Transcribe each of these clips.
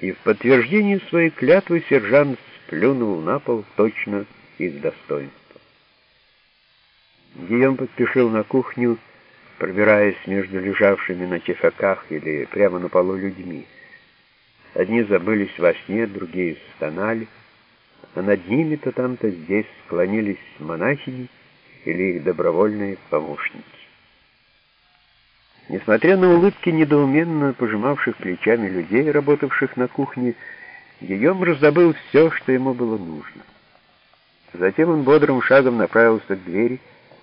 И в подтверждение своей клятвы сержант сплюнул на пол точно из достоинства. Гийом поспешил на кухню, пробираясь между лежавшими на тесаках или прямо на полу людьми. Одни забылись во сне, другие стонали, а над ними то там, то здесь склонились монахини или их добровольные помощники. Несмотря на улыбки недоуменно пожимавших плечами людей, работавших на кухне, Гийом раздобыл все, что ему было нужно. Затем он бодрым шагом направился к двери,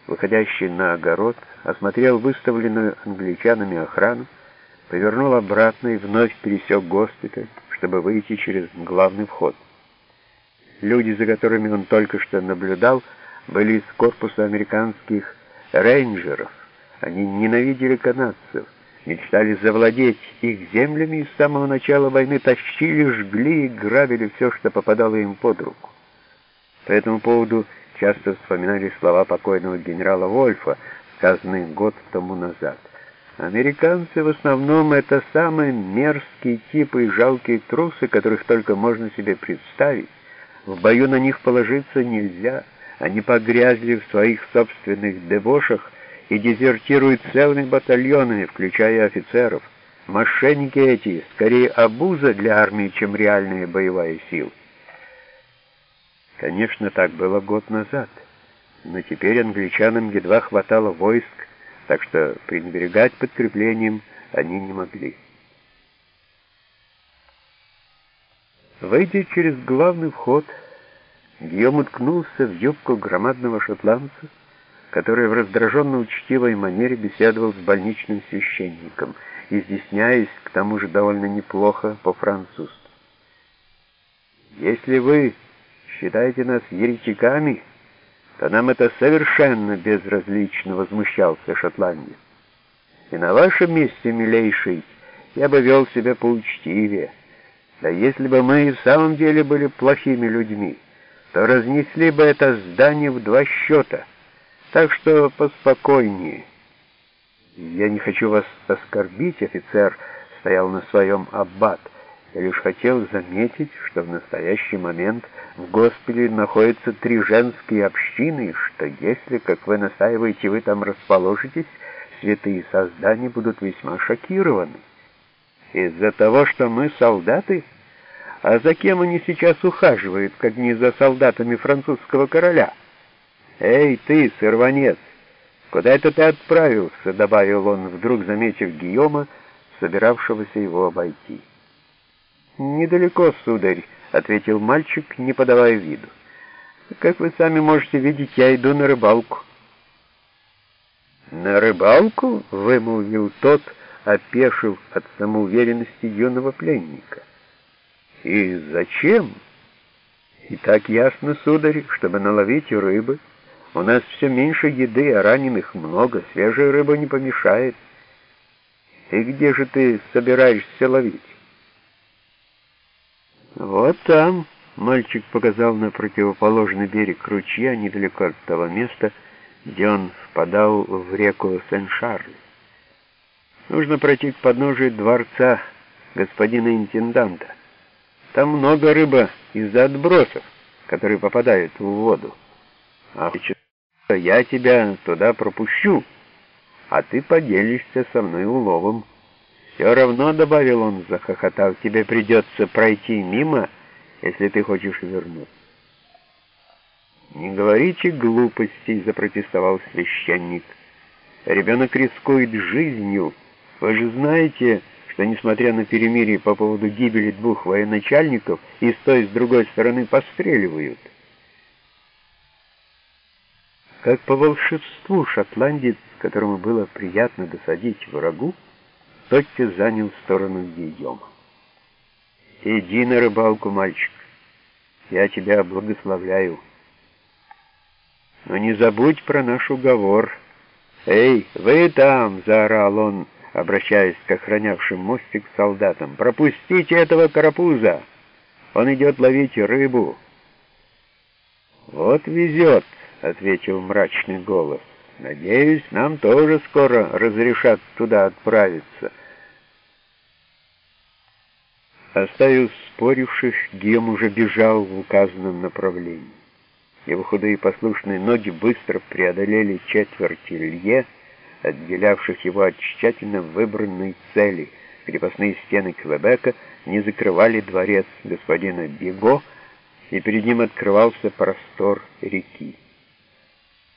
выходящей на огород, осмотрел выставленную англичанами охрану, повернул обратно и вновь пересек госпиталь, чтобы выйти через главный вход. Люди, за которыми он только что наблюдал, были из корпуса американских рейнджеров. Они ненавидели канадцев, мечтали завладеть их землями и с самого начала войны тащили, жгли и грабили все, что попадало им под руку. По этому поводу часто вспоминали слова покойного генерала Вольфа, сказанные год тому назад. Американцы в основном это самые мерзкие типы и жалкие трусы, которых только можно себе представить. В бою на них положиться нельзя. Они погрязли в своих собственных дебошах и дезертируют целыми батальонами, включая офицеров. Мошенники эти скорее обуза для армии, чем реальная боевая сила. Конечно, так было год назад, но теперь англичанам едва хватало войск, так что пренебрегать подкреплением они не могли. Выйдя через главный вход, Гийом уткнулся в юбку громадного шотландца, который в раздраженно учтивой манере беседовал с больничным священником, изъясняясь к тому же довольно неплохо по-французски. «Если вы считаете нас еретиками, то нам это совершенно безразлично», — возмущался шотландец. «И на вашем месте, милейший, я бы вел себя поучтивее». Да если бы мы и в самом деле были плохими людьми, то разнесли бы это здание в два счета. Так что поспокойнее. Я не хочу вас оскорбить, офицер стоял на своем аббат. Я лишь хотел заметить, что в настоящий момент в госпитале находятся три женские общины, что если, как вы настаиваете, вы там расположитесь, святые создания будут весьма шокированы. Из-за того, что мы солдаты? А за кем они сейчас ухаживают, как не за солдатами французского короля? Эй, ты, сорванец, куда это ты отправился? Добавил он, вдруг заметив Гийома, собиравшегося его обойти. «Недалеко, сударь», — ответил мальчик, не подавая виду. «Как вы сами можете видеть, я иду на рыбалку». «На рыбалку?» — вымолвил тот, — опешив от самоуверенности юного пленника. «И зачем?» «И так ясно, сударь, чтобы наловить рыбы. У нас все меньше еды, а раненых много, свежая рыба не помешает. И где же ты собираешься ловить?» «Вот там», — мальчик показал на противоположный берег ручья, недалеко от того места, где он впадал в реку Сен-Шарль. Нужно пройти к подножию дворца господина интенданта. Там много рыба из-за отбросов, которые попадают в воду. А я тебя туда пропущу, а ты поделишься со мной уловом. Все равно, — добавил он, захохотав, — тебе придется пройти мимо, если ты хочешь вернуться. «Не говорите глупостей», — запротестовал священник. «Ребенок рискует жизнью». Вы же знаете, что, несмотря на перемирие по поводу гибели двух военачальников, и с той, и с другой стороны постреливают. Как по волшебству шотландец, которому было приятно досадить врагу, тотчас занял сторону Гийома. «Иди на рыбалку, мальчик, я тебя благословляю. Но не забудь про наш уговор. Эй, вы там!» — заорал он обращаясь к охранявшим мостик солдатам. «Пропустите этого карапуза! Он идет ловить рыбу!» «Вот везет!» — ответил мрачный голос. «Надеюсь, нам тоже скоро разрешат туда отправиться». Оставив споривших, Гиом уже бежал в указанном направлении. Его худые послушные ноги быстро преодолели четверть лье, отделявших его от тщательно выбранной цели. Крепостные стены Квебека не закрывали дворец господина Биго, и перед ним открывался простор реки.